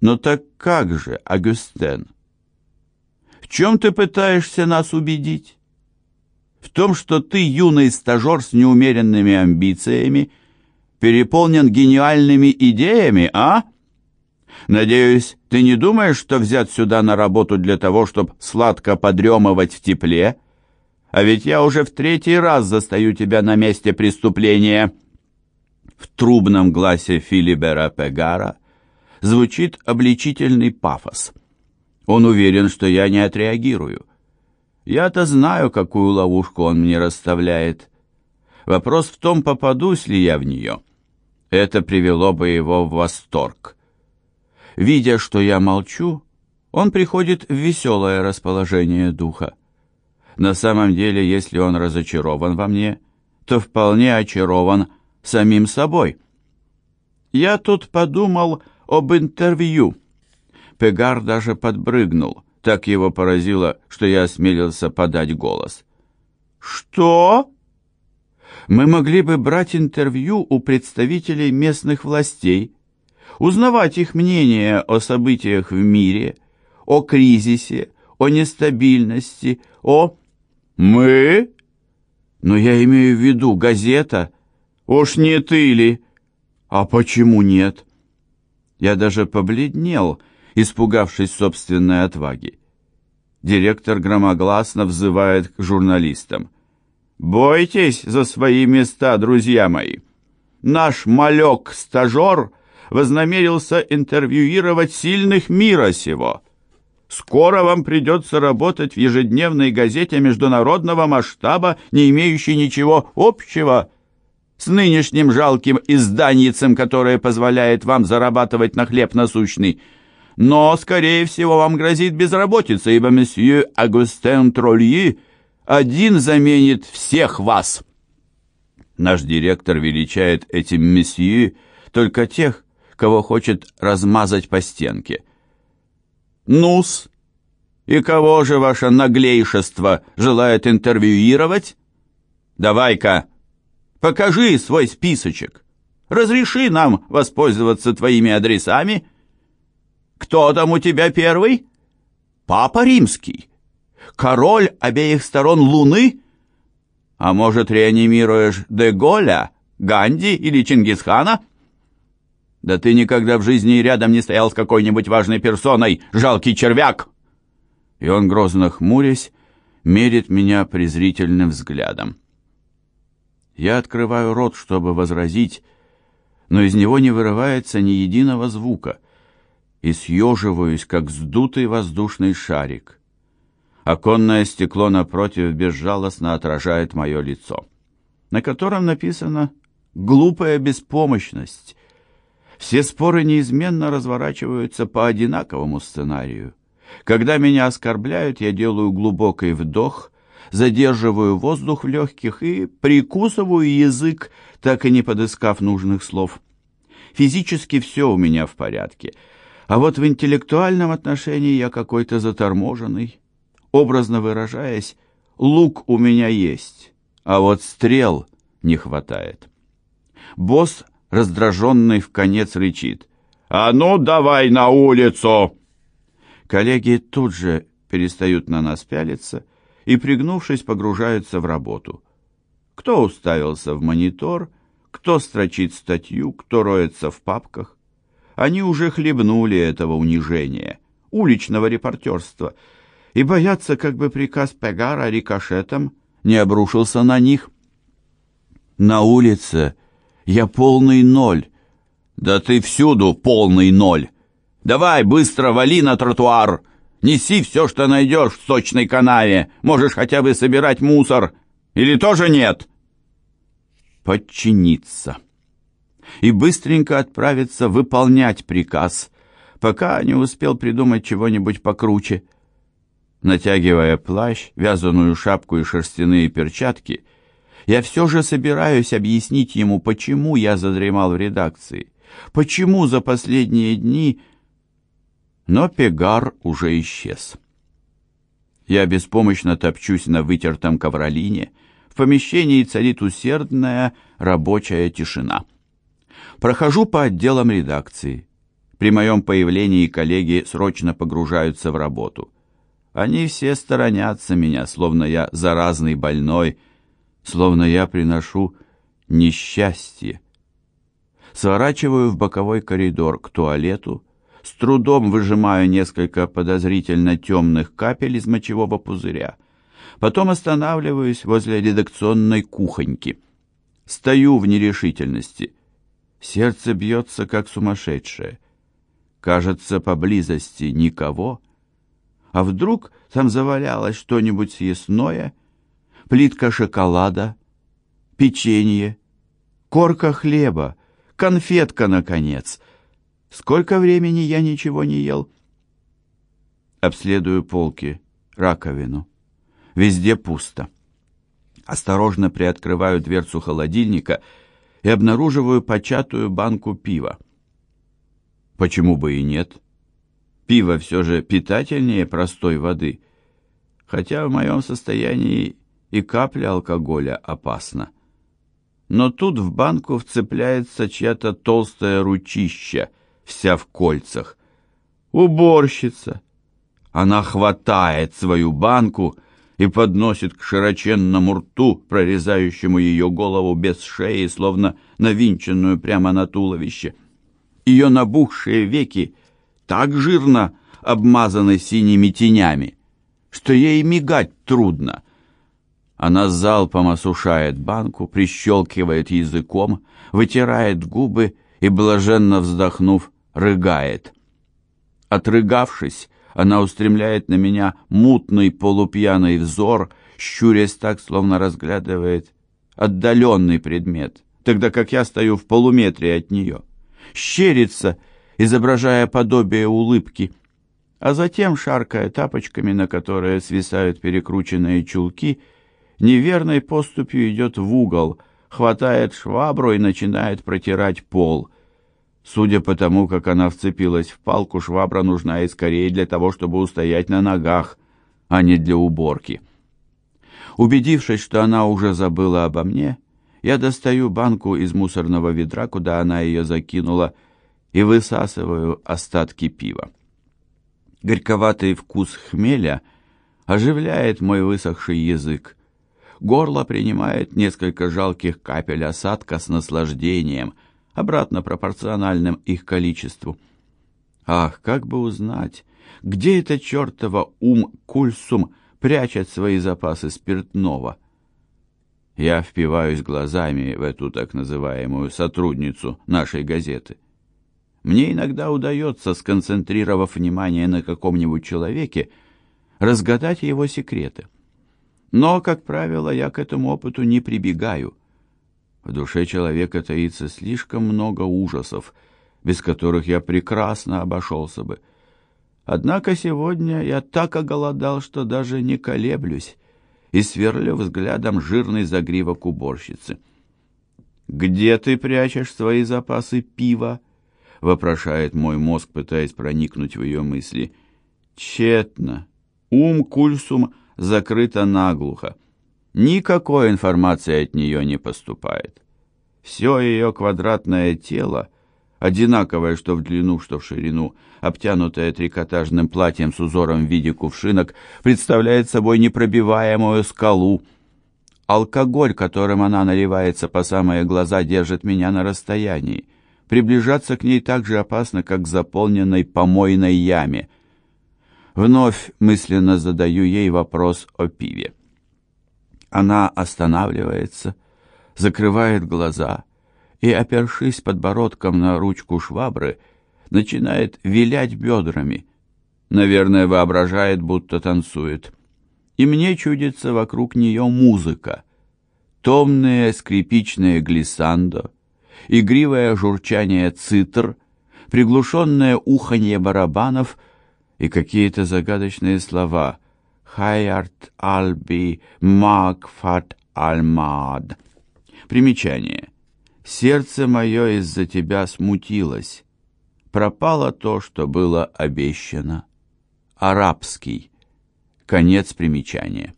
«Ну так как же, Агюстен? В чем ты пытаешься нас убедить? В том, что ты, юный стажер с неумеренными амбициями, переполнен гениальными идеями, а? Надеюсь, ты не думаешь, что взят сюда на работу для того, чтобы сладко подремывать в тепле? А ведь я уже в третий раз застаю тебя на месте преступления». В трубном гласе Филибера Пегара звучит обличительный пафос. Он уверен, что я не отреагирую. Я-то знаю, какую ловушку он мне расставляет. Вопрос в том, попадусь ли я в нее. Это привело бы его в восторг. Видя, что я молчу, он приходит в веселое расположение духа. На самом деле, если он разочарован во мне, то вполне очарован самим собой. Я тут подумал об интервью. Пегар даже подбрыгнул. Так его поразило, что я осмелился подать голос. «Что?» «Мы могли бы брать интервью у представителей местных властей, узнавать их мнение о событиях в мире, о кризисе, о нестабильности, о...» «Мы?» «Но я имею в виду газета. Уж не ты ли?» «А почему нет?» Я даже побледнел, испугавшись собственной отваги. Директор громогласно взывает к журналистам. «Бойтесь за свои места, друзья мои! Наш малек-стажер вознамерился интервьюировать сильных мира сего. Скоро вам придется работать в ежедневной газете международного масштаба, не имеющей ничего общего с нынешним жалким изданницем, которое позволяет вам зарабатывать на хлеб насущный. Но, скорее всего, вам грозит безработица, ибо месье Агустен Трольи один заменит всех вас. Наш директор величает этим месье только тех, кого хочет размазать по стенке. Нус, и кого же ваше наглейшество желает интервьюировать? Давай-ка, Покажи свой списочек. Разреши нам воспользоваться твоими адресами. Кто там у тебя первый? Папа Римский. Король обеих сторон Луны? А может, реанимируешь Деголя, Ганди или Чингисхана? Да ты никогда в жизни рядом не стоял с какой-нибудь важной персоной, жалкий червяк!» И он, грозно хмурясь, мерит меня презрительным взглядом. Я открываю рот, чтобы возразить, но из него не вырывается ни единого звука, и съеживаюсь, как сдутый воздушный шарик. Оконное стекло напротив безжалостно отражает мое лицо, на котором написано «глупая беспомощность». Все споры неизменно разворачиваются по одинаковому сценарию. Когда меня оскорбляют, я делаю глубокий вдох задерживаю воздух в легких и прикусываю язык, так и не подыскав нужных слов. Физически все у меня в порядке, а вот в интеллектуальном отношении я какой-то заторможенный. Образно выражаясь, лук у меня есть, а вот стрел не хватает. Босс, раздраженный в конец, рычит. «А ну, давай на улицу!» Коллеги тут же перестают на нас пялиться и, пригнувшись, погружаются в работу. Кто уставился в монитор, кто строчит статью, кто роется в папках. Они уже хлебнули этого унижения, уличного репортерства, и боятся, как бы приказ Пегара рикошетом не обрушился на них. На улице я полный ноль. Да ты всюду полный ноль. Давай, быстро вали на тротуар, Неси все, что найдешь в сочной канаве. Можешь хотя бы собирать мусор. Или тоже нет?» Подчиниться. И быстренько отправиться выполнять приказ, пока не успел придумать чего-нибудь покруче. Натягивая плащ, вязаную шапку и шерстяные перчатки, я все же собираюсь объяснить ему, почему я задремал в редакции, почему за последние дни но Пегар уже исчез. Я беспомощно топчусь на вытертом ковролине. В помещении царит усердная рабочая тишина. Прохожу по отделам редакции. При моем появлении коллеги срочно погружаются в работу. Они все сторонятся меня, словно я заразный больной, словно я приношу несчастье. Сворачиваю в боковой коридор к туалету, с трудом выжимаю несколько подозрительно темных капель из мочевого пузыря. Потом останавливаюсь возле редакционной кухоньки. Стою в нерешительности. Сердце бьется, как сумасшедшее. Кажется, поблизости никого. А вдруг там завалялось что-нибудь съестное? Плитка шоколада, печенье, корка хлеба, конфетка, наконец. Сколько времени я ничего не ел? Обследую полки, раковину. Везде пусто. Осторожно приоткрываю дверцу холодильника и обнаруживаю початую банку пива. Почему бы и нет? Пиво все же питательнее простой воды, хотя в моем состоянии и капля алкоголя опасна. Но тут в банку вцепляется чья-то толстая ручища, вся в кольцах. Уборщица. Она хватает свою банку и подносит к широченному рту, прорезающему ее голову без шеи, словно навинченную прямо на туловище. Ее набухшие веки так жирно обмазаны синими тенями, что ей мигать трудно. Она залпом осушает банку, прищелкивает языком, вытирает губы и, блаженно вздохнув, рыгает. Отрыгавшись, она устремляет на меня мутный полупьяный взор, щурясь так, словно разглядывает отдаленный предмет, тогда как я стою в полуметре от нее. Щерится, изображая подобие улыбки, а затем, шаркая тапочками, на которые свисают перекрученные чулки, неверной поступью идет в угол, хватает швабру и начинает протирать пол — Судя по тому, как она вцепилась в палку, швабра нужна и скорее для того, чтобы устоять на ногах, а не для уборки. Убедившись, что она уже забыла обо мне, я достаю банку из мусорного ведра, куда она ее закинула, и высасываю остатки пива. Горьковатый вкус хмеля оживляет мой высохший язык. Горло принимает несколько жалких капель осадка с наслаждением — обратно пропорциональным их количеству. Ах, как бы узнать, где это чертова ум-кульсум прячет свои запасы спиртного? Я впиваюсь глазами в эту так называемую сотрудницу нашей газеты. Мне иногда удается, сконцентрировав внимание на каком-нибудь человеке, разгадать его секреты. Но, как правило, я к этому опыту не прибегаю. В душе человека таится слишком много ужасов, без которых я прекрасно обошелся бы. Однако сегодня я так оголодал, что даже не колеблюсь и сверлю взглядом жирный загривок уборщицы. «Где ты прячешь свои запасы пива?» — вопрошает мой мозг, пытаясь проникнуть в ее мысли. Тщетно. Ум кульсум закрыто наглухо. Никакой информации от нее не поступает. Все ее квадратное тело, одинаковое что в длину, что в ширину, обтянутое трикотажным платьем с узором в виде кувшинок, представляет собой непробиваемую скалу. Алкоголь, которым она наливается по самые глаза, держит меня на расстоянии. Приближаться к ней так же опасно, как к заполненной помойной яме. Вновь мысленно задаю ей вопрос о пиве. Она останавливается, закрывает глаза и, опершись подбородком на ручку швабры, начинает вилять бедрами. Наверное, воображает, будто танцует. И мне чудится вокруг нее музыка. Томные скрипичные глиссандо, игривое журчание цитр, приглушенное уханье барабанов и какие-то загадочные слова — Хайарт Альби Макфат Альмад. Примечание. Сердце мое из-за тебя смутилось. Пропало то, что было обещано. Арабский. Конец примечания.